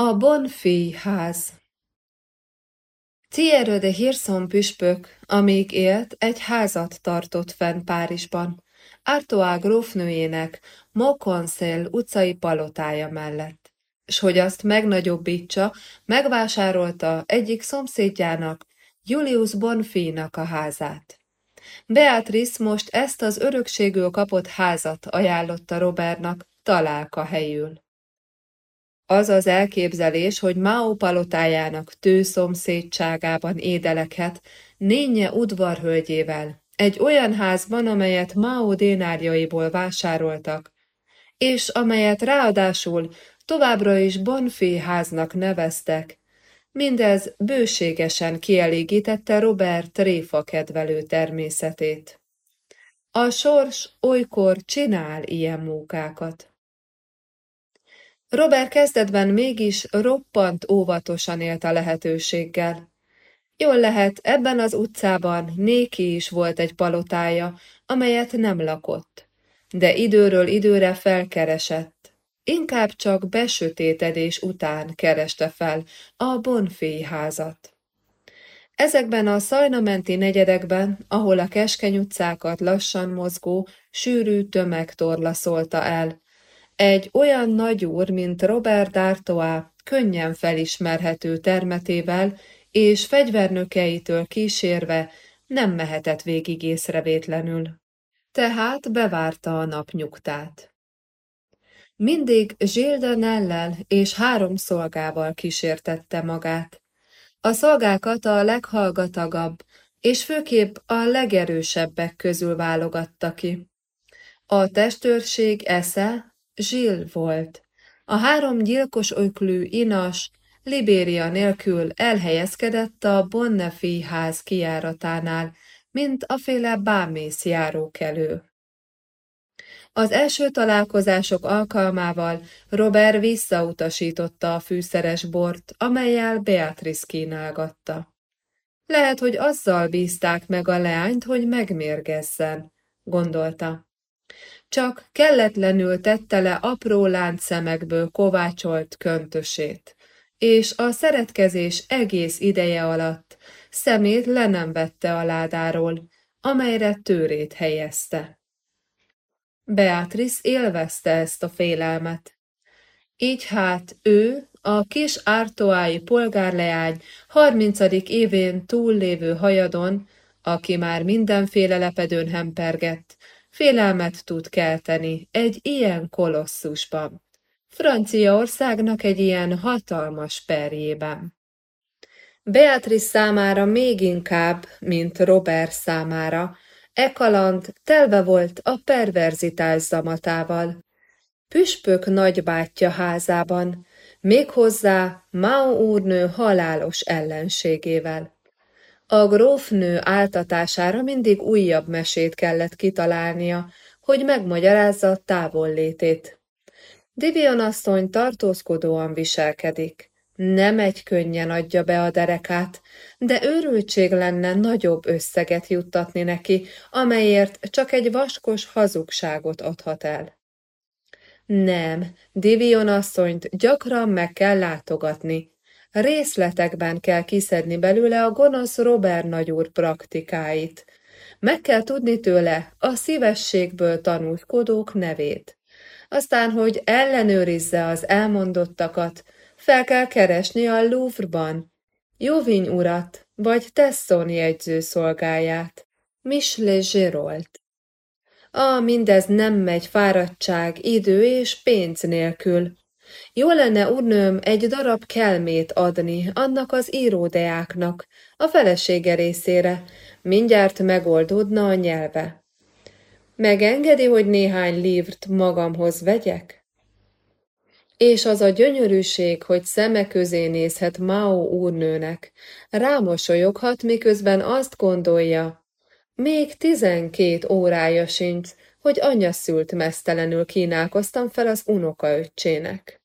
A Bonfi ház Thierry de Hirson püspök, amíg élt, egy házat tartott fenn Párizsban, Artois grófnőjének Mokoncel utcai palotája mellett, s hogy azt megnagyobbítsa, megvásárolta egyik szomszédjának, Julius Bonfi-nak a házát. Beatrice most ezt az örökségül kapott házat ajánlotta Robertnak találka helyül. Az az elképzelés, hogy Mao palotájának tő szomszédságában édelekhet, Nénye udvarhölgyével, egy olyan házban, amelyet Mao dénárjaiból vásároltak, és amelyet ráadásul továbbra is Bonfé háznak neveztek, mindez bőségesen kielégítette Robert tréfa kedvelő természetét. A sors olykor csinál ilyen mókákat. Robert kezdetben mégis roppant óvatosan élt a lehetőséggel. Jól lehet, ebben az utcában néki is volt egy palotája, amelyet nem lakott, de időről időre felkeresett. Inkább csak besötétedés után kereste fel a Bonfé házat. Ezekben a szajnamenti negyedekben, ahol a keskeny utcákat lassan mozgó, sűrű tömeg torlaszolta el, egy olyan nagyúr, mint Robert D'Artois, könnyen felismerhető termetével és fegyvernökeitől kísérve nem mehetett végig észrevétlenül. Tehát bevárta a napnyugtát. Mindig Nellel és három szolgával kísértette magát. A szolgákat a leghallgatagabb, és főképp a legerősebbek közül válogatta ki. A testőrség esze, Zsill volt. A három gyilkos öklű inas Libéria nélkül elhelyezkedett a Bonnefi ház kijáratánál, mint a féle bámész járókelő. Az első találkozások alkalmával Robert visszautasította a fűszeres bort, amelyel Beatrice kínálgatta. Lehet, hogy azzal bízták meg a leányt, hogy megmérgezzen, gondolta csak kelletlenül tette le apró láncszemekből kovácsolt köntösét, és a szeretkezés egész ideje alatt szemét le nem vette a ládáról, amelyre tőrét helyezte. Beatrice élvezte ezt a félelmet. Így hát ő, a kis ártoái polgárleány harmincadik évén túllévő hajadon, aki már mindenféle lepedőn hempergett, Félelmet tud kelteni egy ilyen kolosszusban. Franciaországnak egy ilyen hatalmas perjében. Beatrice számára még inkább, mint Robert számára, e kaland telve volt a perverzitás zamatával. Püspök nagybátyja házában, méghozzá Mao úrnő halálos ellenségével. A grófnő áltatására mindig újabb mesét kellett kitalálnia, hogy megmagyarázza távollétét. Divion asszony tartózkodóan viselkedik. Nem egy könnyen adja be a derekát, de őrültség lenne nagyobb összeget juttatni neki, amelyért csak egy vaskos hazugságot adhat el. Nem, Divion asszonyt gyakran meg kell látogatni, Részletekben kell kiszedni belőle a gonosz Robert nagyúr praktikáit. Meg kell tudni tőle a szívességből tanulkodók nevét. Aztán, hogy ellenőrizze az elmondottakat, fel kell keresni a Louvre-ban. Jóviny urat, vagy Tesson jegyzőszolgáját. Michele Gérolt. Ah, mindez nem megy fáradtság, idő és pénz nélkül. Jó lenne, úrnőm, egy darab kelmét adni annak az íródeáknak, a felesége részére. Mindjárt megoldódna a nyelve. Megengedi, hogy néhány lívrt magamhoz vegyek? És az a gyönyörűség, hogy szeme közé nézhet Mao úrnőnek, rámosolyoghat, miközben azt gondolja, még tizenkét órája sincs, hogy anyja szült mesztelenül kínálkoztam fel az unokaöccsének.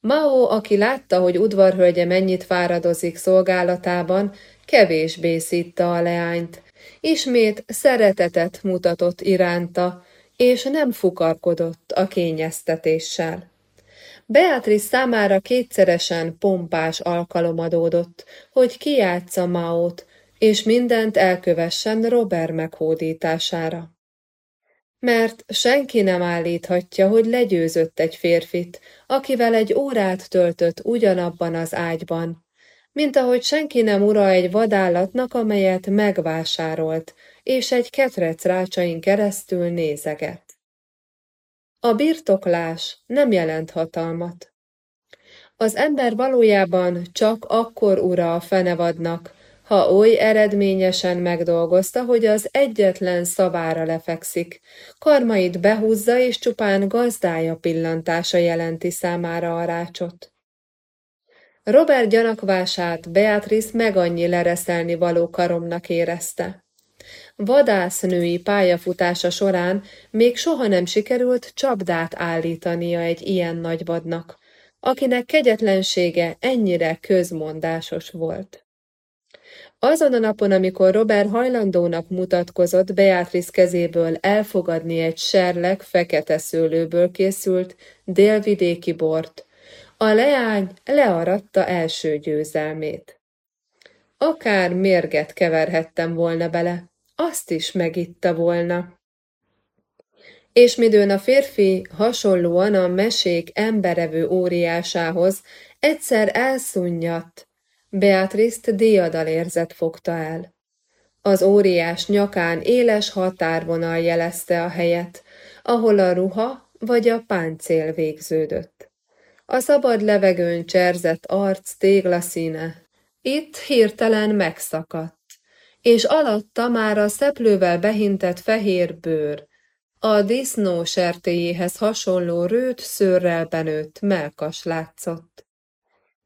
Mao, aki látta, hogy udvarhölgye mennyit fáradozik szolgálatában, kevésbé szitta a leányt. Ismét szeretetet mutatott iránta, és nem fukarkodott a kényeztetéssel. Beatrice számára kétszeresen pompás alkalom adódott, hogy kiátsza Maót, és mindent elkövessen Robert meghódítására. Mert senki nem állíthatja, hogy legyőzött egy férfit, akivel egy órát töltött ugyanabban az ágyban, mint ahogy senki nem ura egy vadállatnak, amelyet megvásárolt, és egy ketrec rácsain keresztül nézeget. A birtoklás nem jelent hatalmat. Az ember valójában csak akkor ura a fenevadnak, ha oly eredményesen megdolgozta, hogy az egyetlen szavára lefekszik, karmait behúzza és csupán gazdája pillantása jelenti számára a rácsot. Robert gyanakvását Beatrice meg annyi lereszelni való karomnak érezte. Vadásznői pályafutása során még soha nem sikerült csapdát állítania egy ilyen nagy vadnak, akinek kegyetlensége ennyire közmondásos volt. Azon a napon, amikor Robert hajlandónak mutatkozott Beatrice kezéből elfogadni egy serleg fekete szőlőből készült délvidéki bort, a leány learatta első győzelmét. Akár mérget keverhettem volna bele, azt is megitta volna. És midőn a férfi hasonlóan a mesék emberevő óriásához egyszer elszunnyadt, Beatrice-t érzet fogta el. Az óriás nyakán éles határvonal jelezte a helyet, ahol a ruha vagy a páncél végződött. A szabad levegőn cserzett arc téglaszíne itt hirtelen megszakadt és alatta már a szeplővel behintett fehér bőr, a disznó sertéjéhez hasonló rőt szőrrel benőtt melkas látszott.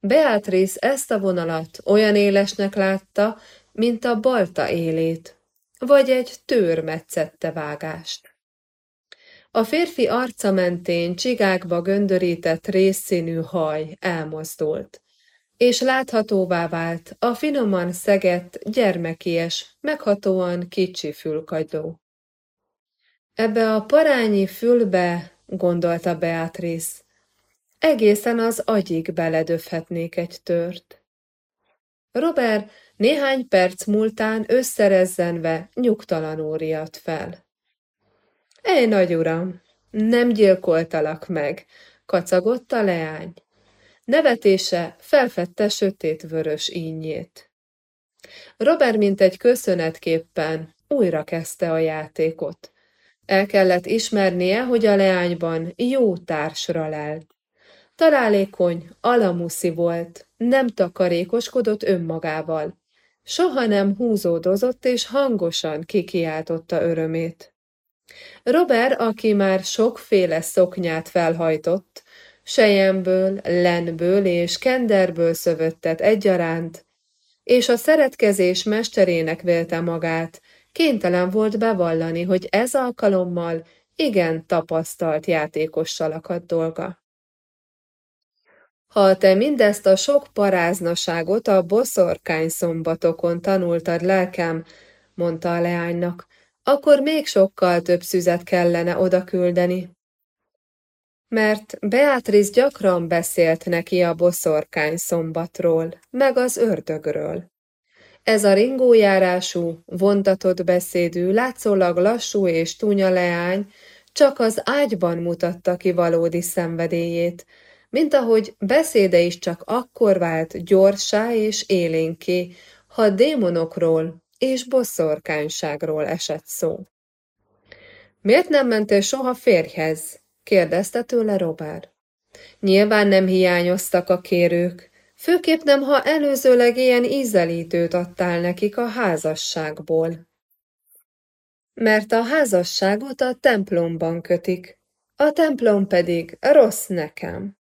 Beatrice ezt a vonalat olyan élesnek látta, mint a balta élét, vagy egy tőr metszette vágást. A férfi arca mentén csigákba göndörített részszínű haj elmozdult és láthatóvá vált a finoman szegett, gyermekies, meghatóan kicsi fülkagyló. Ebbe a parányi fülbe, gondolta Beatrice, egészen az agyig beledöfhetnék egy tört. Robert néhány perc múltán összerezzenve nyugtalanul riadt fel. Ej, nagy uram, nem gyilkoltalak meg, kacagott a leány. Nevetése felfedte sötét-vörös ínyét. Robert mint egy köszönetképpen újra kezdte a játékot. El kellett ismernie, hogy a leányban jó társra lelt. Találékony, alamuszi volt, nem takarékoskodott önmagával. Soha nem húzódozott és hangosan kikiáltotta örömét. Robert, aki már sokféle szoknyát felhajtott, sejemből, lenből és kenderből szövöttet egyaránt, és a szeretkezés mesterének vélte magát, kénytelen volt bevallani, hogy ez alkalommal igen tapasztalt játékossal akadt dolga. Ha te mindezt a sok paráznaságot a boszorkány szombatokon tanultad, lelkem, mondta a leánynak, akkor még sokkal több szüzet kellene oda küldeni mert Beatrice gyakran beszélt neki a boszorkány szombatról, meg az ördögről. Ez a ringójárású, vontatott beszédű, látszólag lassú és túnya leány csak az ágyban mutatta ki valódi szenvedélyét, mint ahogy beszéde is csak akkor vált gyorsá és élénké, ha démonokról és boszorkányságról esett szó. Miért nem mentél soha férjhez? kérdezte tőle Robert. Nyilván nem hiányoztak a kérők, főképp nem, ha előzőleg ilyen ízelítőt adtál nekik a házasságból. Mert a házasságot a templomban kötik, a templom pedig rossz nekem.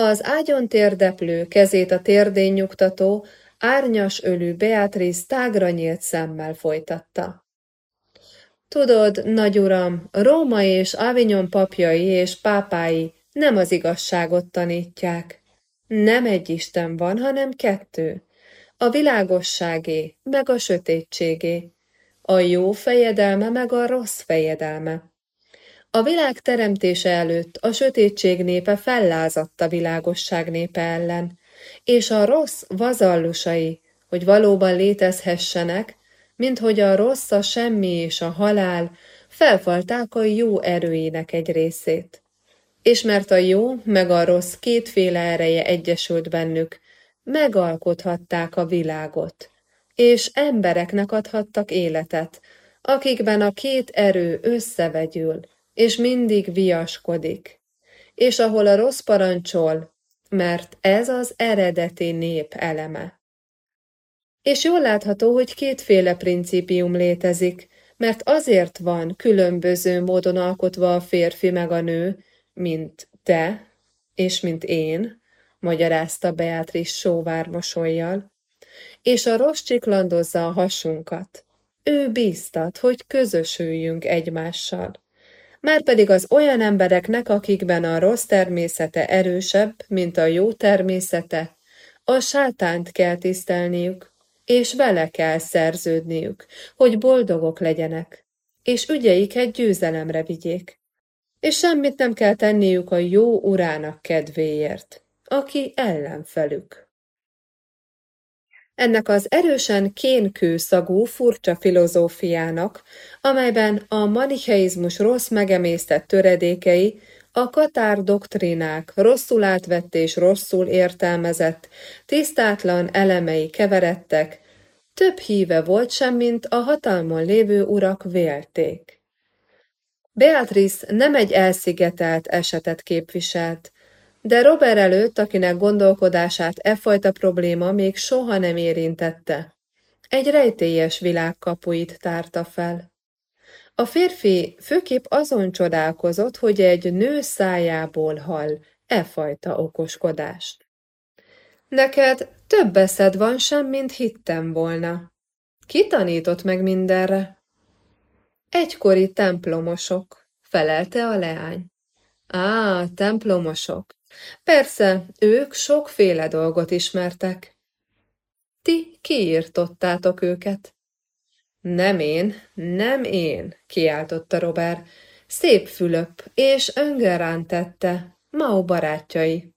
Az ágyon térdeplő, kezét a térdén nyugtató, árnyas ölű Beatrice tágra nyílt szemmel folytatta. Tudod, nagy uram, Róma és Avignon papjai és pápái nem az igazságot tanítják. Nem egy Isten van, hanem kettő. A világosságé, meg a sötétségé. A jó fejedelme, meg a rossz fejedelme. A világ teremtése előtt a sötétség népe fellázadt a világosság népe ellen, és a rossz vazallusai, hogy valóban létezhessenek, mint hogy a rossz, a semmi és a halál felfalták a jó erőinek egy részét. És mert a jó meg a rossz kétféle ereje egyesült bennük, megalkothatták a világot, és embereknek adhattak életet, akikben a két erő összevegyül, és mindig viaskodik, és ahol a rossz parancsol, mert ez az eredeti nép eleme. És jól látható, hogy kétféle principium létezik, mert azért van különböző módon alkotva a férfi meg a nő, mint te és mint én, magyarázta Beatrice sóvár mosolyjal, és a rossz csiklandozza a hasunkat. Ő bíztat, hogy közösüljünk egymással. Márpedig az olyan embereknek, akikben a rossz természete erősebb, mint a jó természete, a sátánt kell tisztelniük, és vele kell szerződniük, hogy boldogok legyenek, és ügyeiket győzelemre vigyék. És semmit nem kell tenniük a jó urának kedvéért, aki ellenfelük. Ennek az erősen kénkő szagú furcsa filozófiának, amelyben a manicheizmus rossz megemésztett töredékei, a katár doktrínák rosszul átvett és rosszul értelmezett, tisztátlan elemei keveredtek, több híve volt sem, mint a hatalmon lévő urak vélték. Beatrice nem egy elszigetelt esetet képviselt, de Robert előtt, akinek gondolkodását e fajta probléma még soha nem érintette, egy rejtélyes világ kapuit tárta fel. A férfi főképp azon csodálkozott, hogy egy nő szájából hall e fajta okoskodást. Neked több eszed van sem, mint hittem volna. Ki tanított meg mindenre? Egykori templomosok, felelte a leány. Á, templomosok. Persze, ők sokféle dolgot ismertek. Ti kiírtottátok őket. Nem én, nem én, kiáltotta Robert. Szép Fülöp, és öngerán tette, Mao barátjai.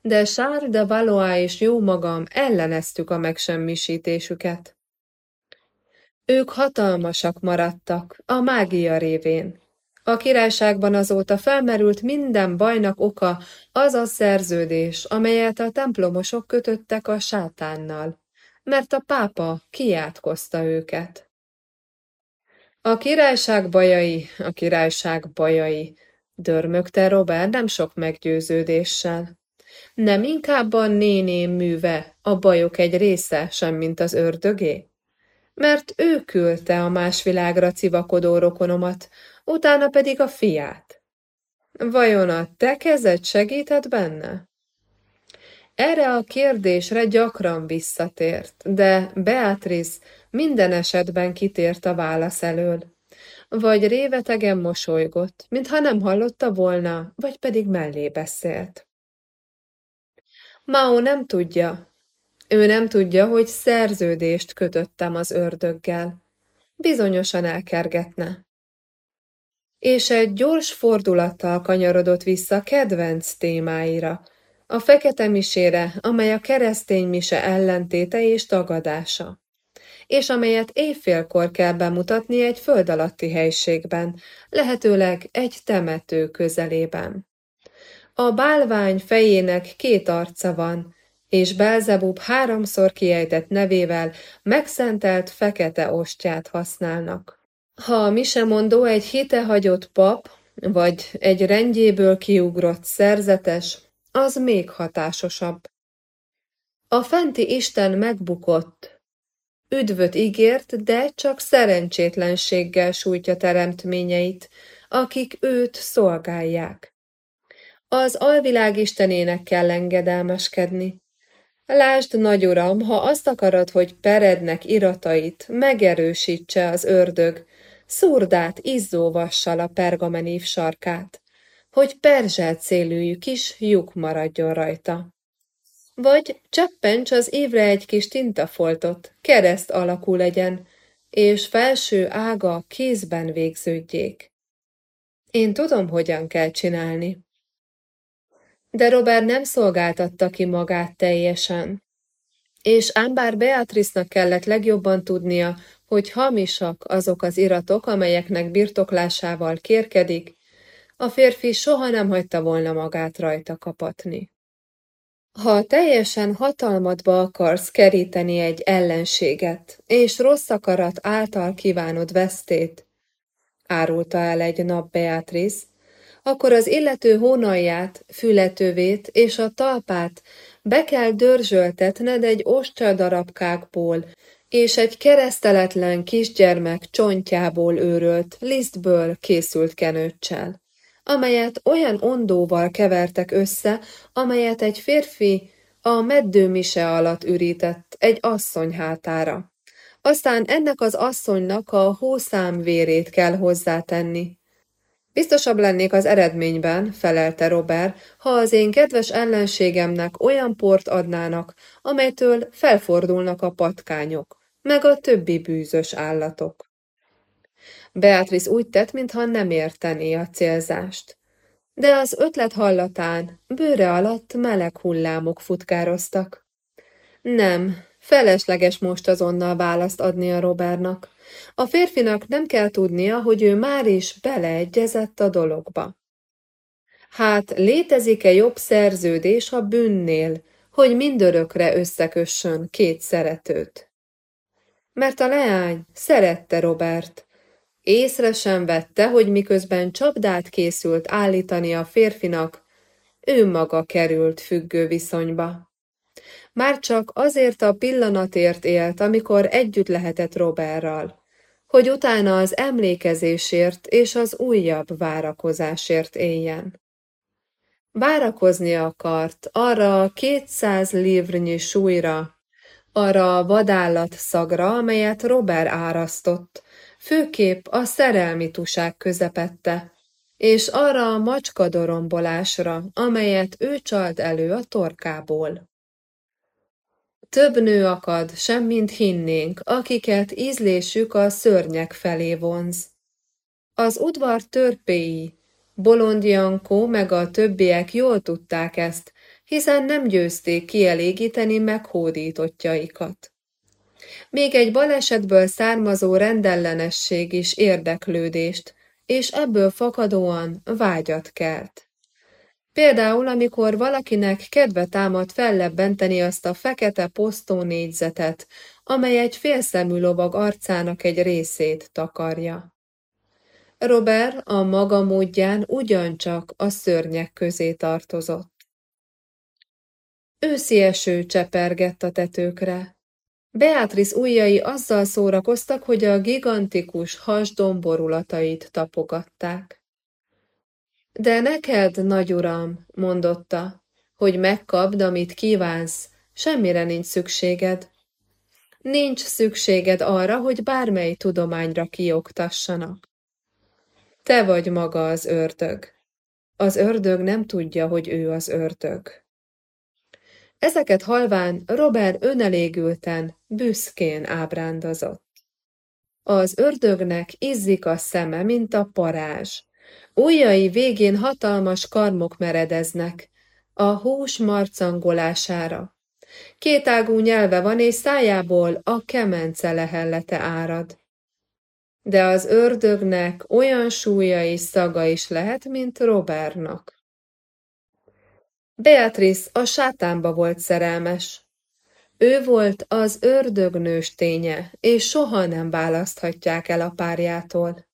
De Charles de Valois és jó magam elleneztük a megsemmisítésüket. Ők hatalmasak maradtak, a mágia révén. A királyságban azóta felmerült minden bajnak oka az a szerződés, amelyet a templomosok kötöttek a sátánnal, mert a pápa kiátkozta őket. A királyság bajai, a királyság bajai, dörmögte Robert nem sok meggyőződéssel. Nem inkább a néném műve, a bajok egy része, sem mint az ördögé? Mert ő küldte a más világra civakodó rokonomat, utána pedig a fiát. Vajon a te kezed segített benne? Erre a kérdésre gyakran visszatért, de Beatrice minden esetben kitért a válasz elől. Vagy révetegen mosolygott, mintha nem hallotta volna, vagy pedig mellé beszélt. Mao nem tudja. Ő nem tudja, hogy szerződést kötöttem az ördöggel. Bizonyosan elkergetne és egy gyors fordulattal kanyarodott vissza kedvenc témáira, a fekete misére, amely a keresztény mise ellentéte és tagadása, és amelyet éjfélkor kell bemutatni egy föld alatti helységben, lehetőleg egy temető közelében. A bálvány fejének két arca van, és Belzebub háromszor kiejtett nevével megszentelt fekete ostját használnak. Ha a misemondó egy hitehagyott pap, vagy egy rendjéből kiugrott szerzetes, az még hatásosabb. A fenti Isten megbukott. Üdvöt ígért, de csak szerencsétlenséggel sújtja teremtményeit, akik őt szolgálják. Az alvilág istenének kell engedelmeskedni. Lásd, nagy uram, ha azt akarod, hogy perednek iratait megerősítse az ördög, szurdát izzóvassal a pergamenív sarkát, hogy perzselt szélűjű kis lyuk maradjon rajta. Vagy cseppents az évre egy kis tintafoltot, kereszt alakú legyen, és felső ága kézben végződjék. Én tudom, hogyan kell csinálni. De Robert nem szolgáltatta ki magát teljesen. És ám bár Beatrice-nak kellett legjobban tudnia, hogy hamisak azok az iratok, amelyeknek birtoklásával kérkedik, a férfi soha nem hagyta volna magát rajta kapatni. Ha teljesen hatalmadba akarsz keríteni egy ellenséget, és rossz akarat által kívánod vesztét, árulta el egy nap Beatrice, akkor az illető hónalját, fületővét és a talpát be kell dörzsöltetned egy ostya darabkákból, és egy kereszteletlen kisgyermek csontjából őrölt, lisztből készült kenőccsel amelyet olyan ondóval kevertek össze, amelyet egy férfi a meddőmise alatt ürített egy asszony hátára. Aztán ennek az asszonynak a hószám vérét kell hozzátenni. Biztosabb lennék az eredményben, felelte Robert, ha az én kedves ellenségemnek olyan port adnának, amelytől felfordulnak a patkányok, meg a többi bűzös állatok. Beatrice úgy tett, mintha nem értené a célzást. De az ötlet hallatán bőre alatt meleg hullámok futkároztak. Nem, felesleges most azonnal választ adni a Robertnak. A férfinak nem kell tudnia, hogy ő már is beleegyezett a dologba. Hát létezik-e jobb szerződés a bűnnél, hogy mindörökre összekössön két szeretőt? Mert a leány szerette Robert, Észre sem vette, hogy miközben csapdát készült állítani a férfinak, ő maga került függő viszonyba. Már csak azért a pillanatért élt, amikor együtt lehetett Robertral, hogy utána az emlékezésért és az újabb várakozásért éljen. Várakozni akart arra a kétszáz livrnyi súlyra, arra a vadállat szagra, amelyet Robert árasztott, főképp a szerelmi tuság közepette, és arra a macskadorombolásra, amelyet ő csalt elő a torkából. Több nő akad, semmint hinnénk, akiket ízlésük a szörnyek felé vonz. Az udvar törpéi, Bolond Jankó meg a többiek jól tudták ezt, hiszen nem győzték kielégíteni meghódítottjaikat. Még egy balesetből származó rendellenesség is érdeklődést, és ebből fakadóan vágyat kelt. Például, amikor valakinek kedve támad fellebbenteni azt a fekete posztó négyzetet, amely egy félszemű lovag arcának egy részét takarja. Robert a maga módján ugyancsak a szörnyek közé tartozott. Őszi eső csepergett a tetőkre. Beatrice ujjai azzal szórakoztak, hogy a gigantikus has domborulatait tapogatták. De neked, nagy uram, mondotta, hogy megkapd, amit kívánsz, semmire nincs szükséged. Nincs szükséged arra, hogy bármely tudományra kioktassanak. Te vagy maga az ördög. Az ördög nem tudja, hogy ő az ördög. Ezeket halván Robert önelégülten, büszkén ábrándozott. Az ördögnek izzik a szeme, mint a parázs. Ujjai végén hatalmas karmok meredeznek, a hús marcangolására. Kétágú nyelve van, és szájából a kemence lehellete árad. De az ördögnek olyan súlya és szaga is lehet, mint Robertnak. Beatrice a sátánba volt szerelmes. Ő volt az ördögnős ténye, és soha nem választhatják el a párjától.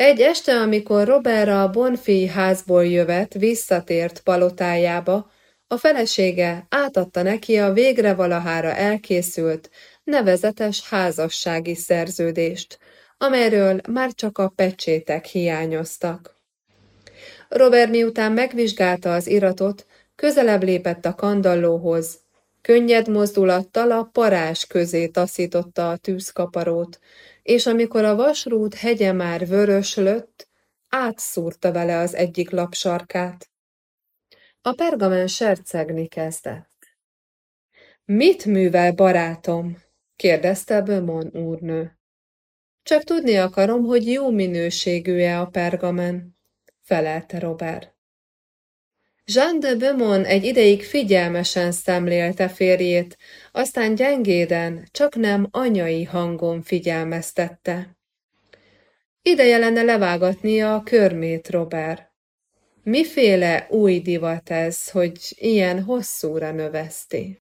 Egy este, amikor Robert a Bonfi házból jövet, visszatért palotájába, a felesége átadta neki a végre valahára elkészült, nevezetes házassági szerződést, amelyről már csak a pecsétek hiányoztak. Robert miután megvizsgálta az iratot, közelebb lépett a kandallóhoz. Könnyed mozdulattal a parás közé taszította a tűzkaparót, és amikor a vasrút hegye már vöröslött, átszúrta vele az egyik lapsarkát. A pergamen sercegni kezdett. Mit művel, barátom? kérdezte Bömon úrnő. Csak tudni akarom, hogy jó minőségű-e a pergamen, felelte Robert. Jean de Beaumont egy ideig figyelmesen szemlélte férjét, aztán gyengéden, csak nem anyai hangon figyelmeztette. Ideje lenne levágatnia a körmét, Robert. Miféle új divat ez, hogy ilyen hosszúra növeszti?